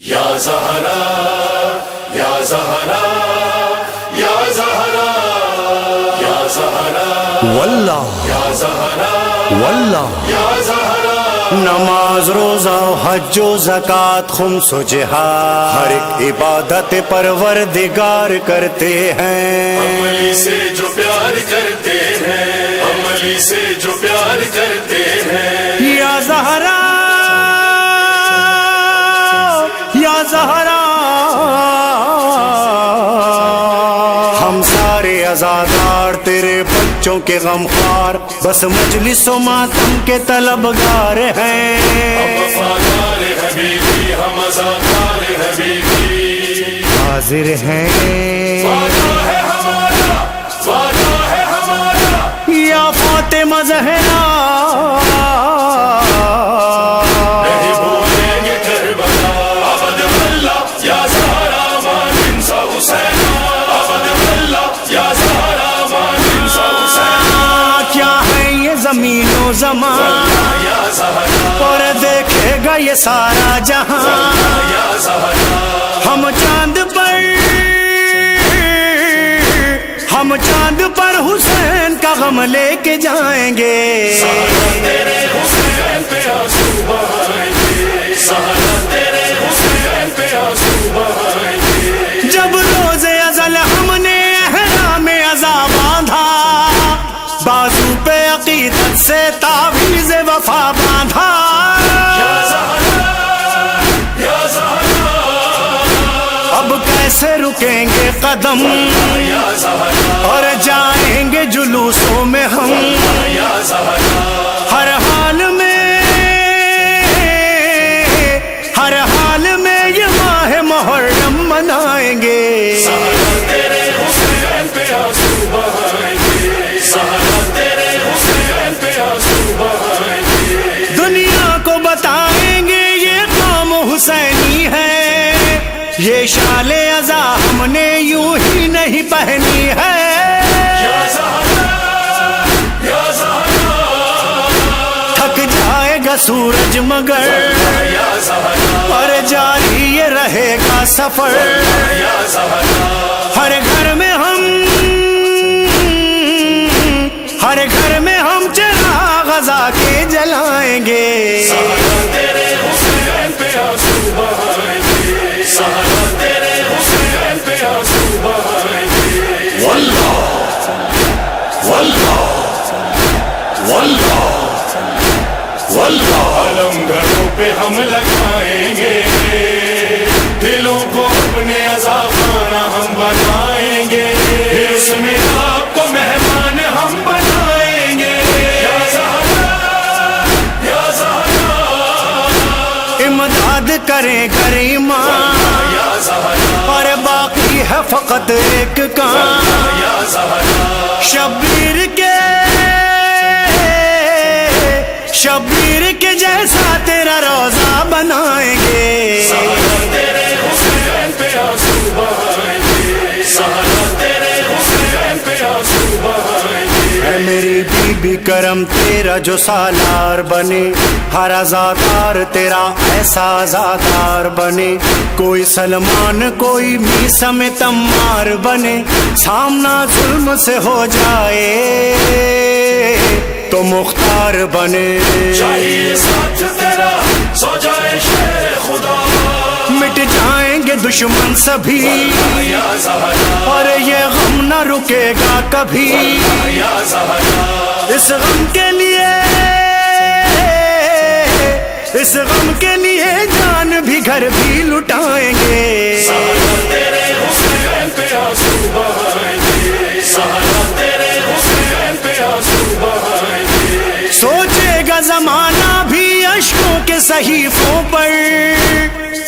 یا زہرا یا زہرا یا زہرا یا زہرا. واللہ یا زہرا واللہ. یا زہرا. نماز روزہ حج و زکات خمس و جہاد. ہر ایک عبادت پروردگار کرتے ہیں. عملی سے جو پیار کرتے ہیں عملی سے جو پیار کرتے ہیں. یا ہم سارے ازادار تیرے بچوں کے غمخوار، بس مجلس و ماتم کے طلبگار ہیں۔ ہم حاضر ہیں۔ ہمارا ہے ہمارا یا فاطمہ زہرا و زمان یا اور دیکھے گا یہ سارا جہاں۔ ہم چاند پر ہم چاند پر حسین کا غم لے کے جائیں گے۔ تیرے حسین پہ آنسو بہائیں گے۔ سہارا تیرے رکیں گے قدم اور جائیں گے جلوسوں میں ہم۔ ہر حال میں، ہر حال میں یہ ماہ محرم منائیں گے۔ دنیا کو بتائیں گے، یہ قوم حسینی ہے۔ یہ شال سورج مگر پر جاری یہ رہے گا سفر۔ ہر گھر میں ہم، ہر گھر میں ہم چراغ غذا کے جلائیں گے۔ کو اپنے عذاب خانہ ہم بنائیں گے۔ اس میں آپ کو مہمان ہم بنائیں گے۔ یا زہرا یا زہرا۔ امداد کریں ایمان یا زہرا۔ اور باقی ہے فقط ایک کام۔ یا زہرا۔ شبیر کے شبیر کے جیسا تیرا روزہ بنائیں کرم تیرا جو سالار بنے ہر ازادار تیرا ایسا ازادار بنے۔ کوئی سلمان کوئی میسم تمار بنے۔ سامنا ظلم سے ہو جائے تو مختار بنے۔ چاہیے ساتھ تیرا سو جائے شیر خدا۔ مٹ جائیں گے دشمن سبھی۔ اور یہ غم نہ رکے گا کبھی۔ اس غم کے لیے اس غم کے لیے جان بھی گھر بھی لٹائیں گے۔ تیرے حسین پہ آنسو بہائیں گے۔ سہارا تیرے حسین پہ آنسو بہائیں گے۔ سوچے گا زمانہ بھی اشکوں کے صحیفوں پر۔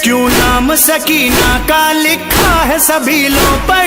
کیوں نام سکینہ کا لکھا ہے سبیلوں پر؟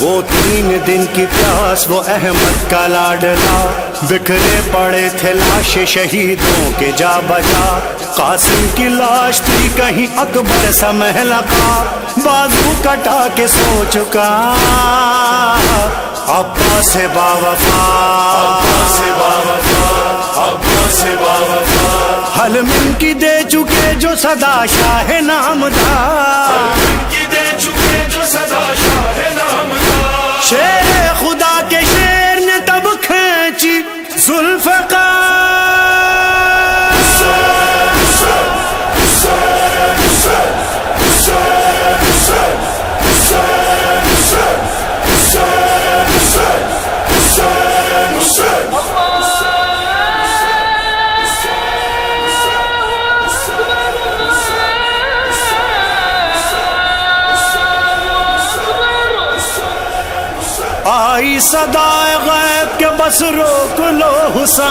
وہ تین دن کی پیاس وہ احمد کا لاڈلا۔ بکھرے پڑے تھے لاش شہیدوں کے جا بجا قاسم کی لاش تھی کہیں اکبر سا محلہ کا۔ بازو کٹا کے سو چکا۔ ابا سے با وفا۔ ابا سے با وفا۔ ابا سے با وفا۔ حلم کی دے جو صدا شاہ نام دار دے شاہ نام شیر خدا کے شیر نے تب کھینچی زلفقار آئی صدا غیب کے بس روک لو حسان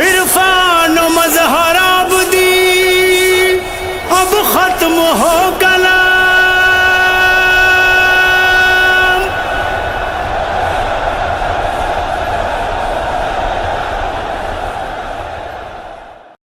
عرفان مظہر آبدی اب ختم ہو